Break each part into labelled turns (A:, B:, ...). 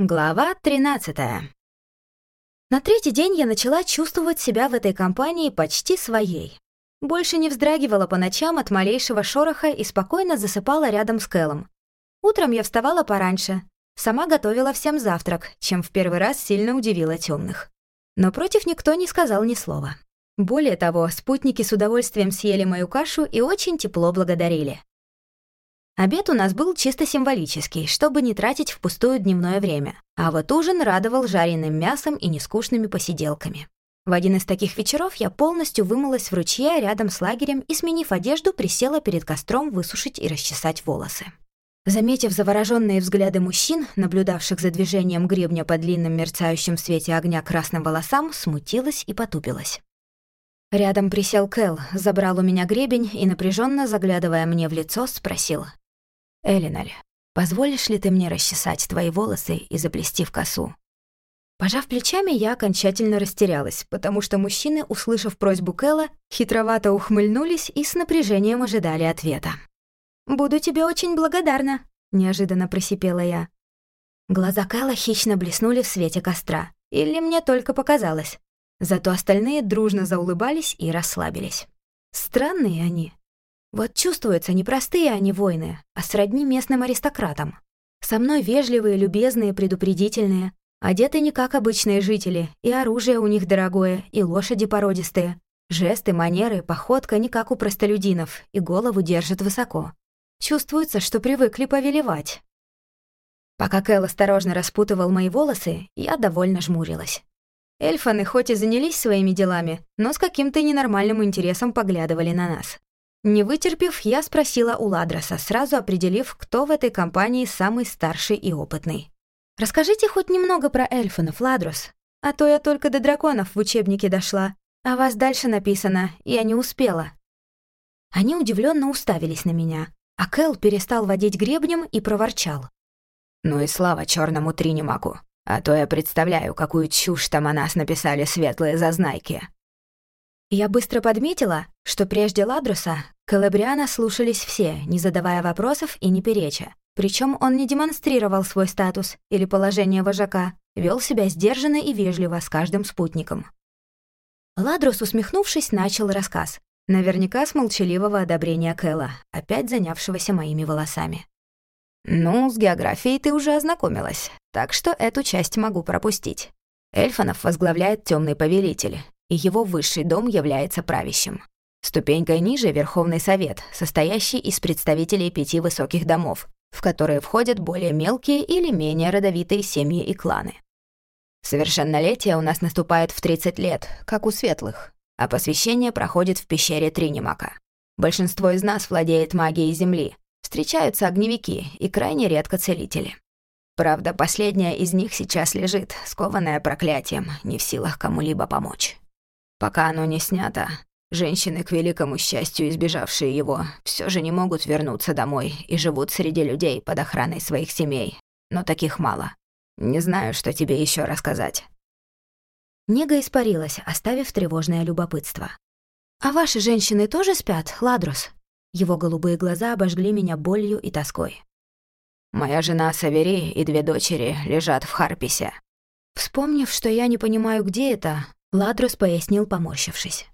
A: Глава 13. На третий день я начала чувствовать себя в этой компании почти своей. Больше не вздрагивала по ночам от малейшего шороха и спокойно засыпала рядом с Кэллом. Утром я вставала пораньше, сама готовила всем завтрак, чем в первый раз сильно удивила темных. Но против никто не сказал ни слова. Более того, спутники с удовольствием съели мою кашу и очень тепло благодарили. Обед у нас был чисто символический, чтобы не тратить впустую дневное время. А вот ужин радовал жареным мясом и нескучными посиделками. В один из таких вечеров я полностью вымылась в ручье рядом с лагерем и, сменив одежду, присела перед костром высушить и расчесать волосы. Заметив завороженные взгляды мужчин, наблюдавших за движением гребня по длинным мерцающим свете огня красным волосам, смутилась и потупилась. Рядом присел Кэл, забрал у меня гребень и, напряженно заглядывая мне в лицо, спросил. «Элиналь, позволишь ли ты мне расчесать твои волосы и заплести в косу?» Пожав плечами, я окончательно растерялась, потому что мужчины, услышав просьбу Кэлла, хитровато ухмыльнулись и с напряжением ожидали ответа. «Буду тебе очень благодарна», — неожиданно просипела я. Глаза Кэлла хищно блеснули в свете костра. Или мне только показалось. Зато остальные дружно заулыбались и расслабились. Странные они, вот чувствуются не простые они воины, а сродни местным аристократам. Со мной вежливые, любезные, предупредительные, одеты не как обычные жители, и оружие у них дорогое, и лошади породистые. Жесты, манеры, походка не как у простолюдинов, и голову держат высоко. Чувствуется, что привыкли повелевать. Пока Кэл осторожно распутывал мои волосы, я довольно жмурилась. Эльфаны хоть и занялись своими делами, но с каким-то ненормальным интересом поглядывали на нас. Не вытерпев, я спросила у Ладроса, сразу определив, кто в этой компании самый старший и опытный. «Расскажите хоть немного про эльфанов, Ладрос, а то я только до драконов в учебнике дошла, а вас дальше написано, я не успела». Они удивленно уставились на меня, а Кэл перестал водить гребнем и проворчал.
B: «Ну и слава черному Тринимаку, а то я представляю, какую чушь там о нас написали светлые зазнайки».
A: Я быстро подметила, что прежде Ладруса Калабриана слушались все, не задавая вопросов и не переча. Причем он не демонстрировал свой статус или положение вожака, вел себя сдержанно и вежливо с каждым спутником. Ладрус, усмехнувшись, начал рассказ. Наверняка с молчаливого одобрения Кэла, опять занявшегося моими волосами.
B: «Ну, с географией ты уже ознакомилась, так что эту часть могу пропустить. Эльфанов возглавляет темный повелитель, и его высший дом является правящим. Ступенькой ниже — Верховный Совет, состоящий из представителей пяти высоких домов, в которые входят более мелкие или менее родовитые семьи и кланы. Совершеннолетие у нас наступает в 30 лет, как у светлых, а посвящение проходит в пещере Тринимака. Большинство из нас владеет магией Земли, встречаются огневики и крайне редко целители. Правда, последняя из них сейчас лежит, скованная проклятием, не в силах кому-либо помочь. Пока оно не снято, женщины, к великому счастью избежавшие его, все же не могут вернуться домой и живут среди людей под охраной своих семей. Но таких мало. Не знаю, что тебе еще рассказать.
A: Нега испарилась, оставив тревожное любопытство. «А ваши женщины тоже спят, Ладрус?» Его голубые глаза обожгли меня болью и тоской.
B: «Моя жена Савери и две дочери лежат в Харписе».
A: Вспомнив, что я не понимаю, где это, Ладрус пояснил, поморщившись.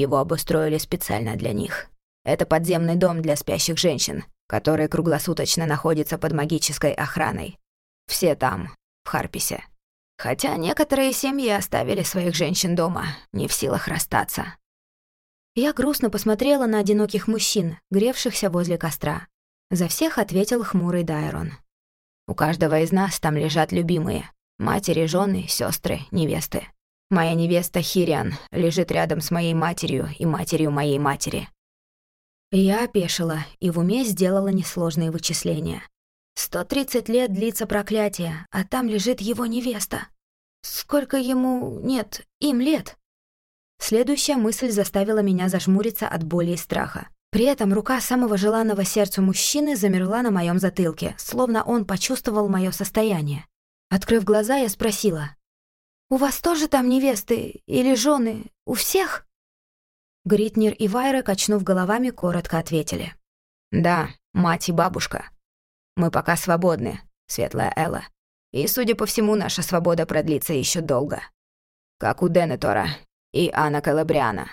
B: Его обустроили специально для них. Это подземный дом для спящих женщин, который круглосуточно находится под магической охраной. Все там, в Харписе. Хотя некоторые семьи оставили своих женщин дома, не в силах расстаться.
A: Я грустно посмотрела на одиноких мужчин, гревшихся возле костра. За всех ответил хмурый Дайрон.
B: У каждого из нас там лежат любимые. Матери, жены, сестры, невесты. Моя невеста Хириан лежит рядом с моей матерью и матерью моей матери».
A: Я опешила и в уме сделала несложные вычисления. Сто тридцать лет длится проклятие, а там лежит его невеста. Сколько ему... нет, им лет? Следующая мысль заставила меня зажмуриться от боли и страха. При этом рука самого желанного сердцу мужчины замерла на моем затылке, словно он почувствовал мое состояние. Открыв глаза, я спросила, «У вас тоже там невесты или жены? У всех?» Гритнер и Вайра, качнув головами, коротко ответили.
B: «Да, мать и бабушка. Мы пока свободны, светлая Элла. И, судя по всему, наша свобода продлится еще долго. Как у Денетора и Анна Калабриана.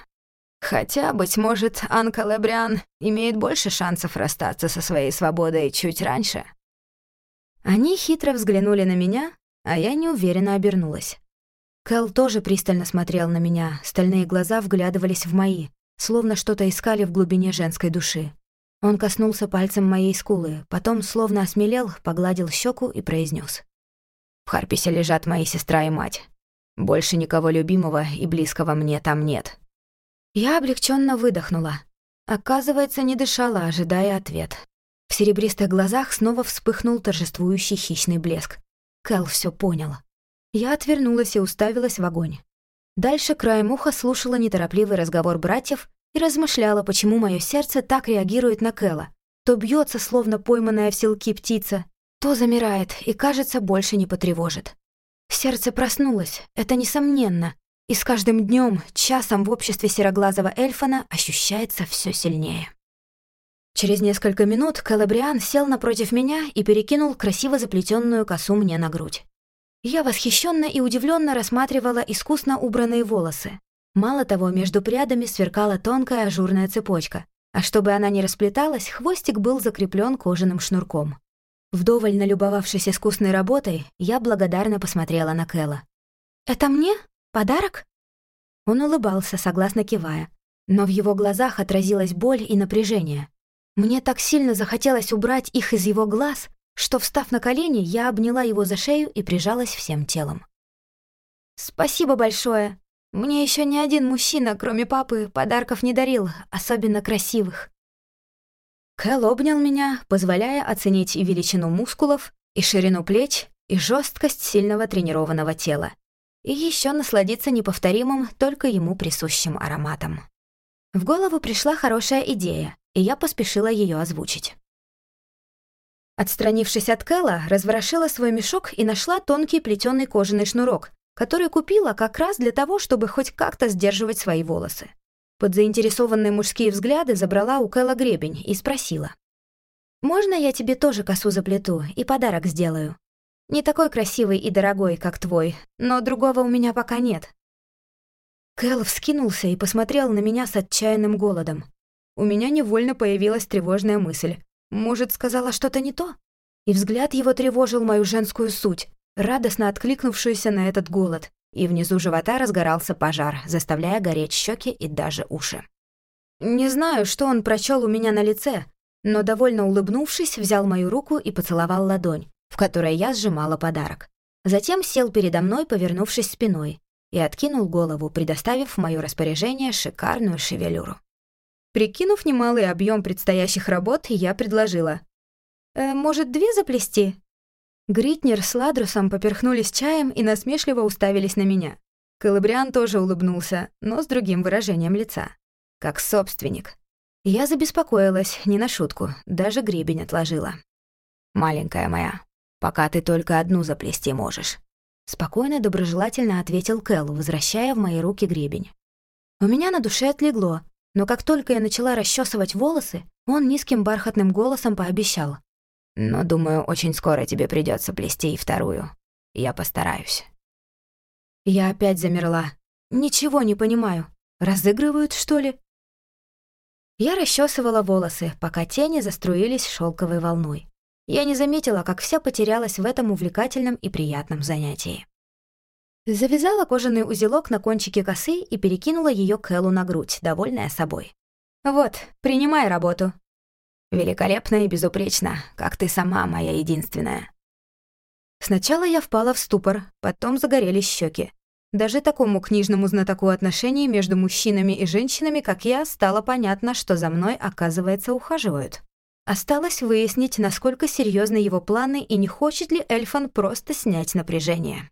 B: Хотя, быть может, Ан Калабриан имеет больше шансов расстаться со своей свободой чуть раньше.
A: Они хитро взглянули на меня, а я неуверенно обернулась. Кэл тоже пристально смотрел на меня, стальные глаза вглядывались в мои, словно что-то искали в глубине женской души. Он коснулся пальцем моей скулы, потом, словно осмелел, погладил щеку и произнес: «В Харписе лежат мои сестра и мать. Больше никого любимого и близкого мне там нет». Я облегченно выдохнула. Оказывается, не дышала, ожидая ответ. В серебристых глазах снова вспыхнул торжествующий хищный блеск. Кэл все понял. Я отвернулась и уставилась в огонь. Дальше краем уха слушала неторопливый разговор братьев и размышляла, почему мое сердце так реагирует на Кэла. То бьется, словно пойманная в селки птица, то замирает и, кажется, больше не потревожит. Сердце проснулось, это несомненно, и с каждым днем, часом в обществе сероглазого эльфана ощущается все сильнее. Через несколько минут Калабриан сел напротив меня и перекинул красиво заплетенную косу мне на грудь. Я восхищенно и удивленно рассматривала искусно убранные волосы. Мало того, между прядами сверкала тонкая ажурная цепочка, а чтобы она не расплеталась, хвостик был закреплен кожаным шнурком. Вдоволь налюбовавшись искусной работой, я благодарно посмотрела на Кэла. «Это мне? Подарок?» Он улыбался, согласно кивая, но в его глазах отразилась боль и напряжение. Мне так сильно захотелось убрать их из его глаз, что, встав на колени, я обняла его за шею и прижалась всем телом. «Спасибо большое», мне еще ни один мужчина, кроме папы, подарков не дарил, особенно красивых. Кэл обнял меня, позволяя оценить и величину мускулов, и ширину плеч, и жесткость сильного тренированного тела. И еще насладиться неповторимым, только ему присущим ароматом. В голову пришла хорошая идея, и я поспешила ее озвучить. Отстранившись от Кэла, разворошила свой мешок и нашла тонкий плетеный кожаный шнурок, который купила как раз для того, чтобы хоть как-то сдерживать свои волосы. Под заинтересованные мужские взгляды забрала у Кэлла гребень и спросила. «Можно я тебе тоже косу заплету и подарок сделаю? Не такой красивый и дорогой, как твой, но другого у меня пока нет». Кэл вскинулся и посмотрел на меня с отчаянным голодом. У меня невольно появилась тревожная мысль. Может, сказала что-то не то? И взгляд его тревожил мою женскую суть радостно откликнувшуюся на этот голод, и внизу живота разгорался пожар, заставляя гореть щеки и даже уши. Не знаю, что он прочел у меня на лице, но, довольно улыбнувшись, взял мою руку и поцеловал ладонь, в которой я сжимала подарок. Затем сел передо мной, повернувшись спиной, и откинул голову, предоставив в моё распоряжение шикарную шевелюру. Прикинув немалый объем предстоящих работ, я предложила. «Э, «Может, две заплести? Гритнер с Ладрусом поперхнулись чаем и насмешливо уставились на меня. Калабриан тоже улыбнулся, но с другим выражением лица. Как собственник. Я забеспокоилась, не на шутку, даже гребень отложила. «Маленькая моя, пока ты только одну заплести можешь», спокойно доброжелательно ответил Кэл, возвращая в мои руки гребень. У меня на душе отлегло, но как только я начала расчесывать волосы, он низким бархатным голосом пообещал. Но, думаю, очень скоро тебе придется плести и вторую. Я постараюсь». Я опять замерла. Ничего не понимаю. Разыгрывают, что ли? Я расчесывала волосы, пока тени заструились шелковой волной. Я не заметила, как вся потерялась в этом увлекательном и приятном занятии. Завязала кожаный узелок на кончике косы и перекинула ее Кэллу на грудь, довольная собой. «Вот, принимай работу», Великолепно и безупречно, как ты сама, моя единственная. Сначала я впала в ступор, потом загорелись щеки. Даже такому книжному знатоку отношений между мужчинами и женщинами, как я, стало понятно, что за мной, оказывается, ухаживают. Осталось выяснить, насколько серьезны его планы и не хочет ли Эльфан просто снять напряжение.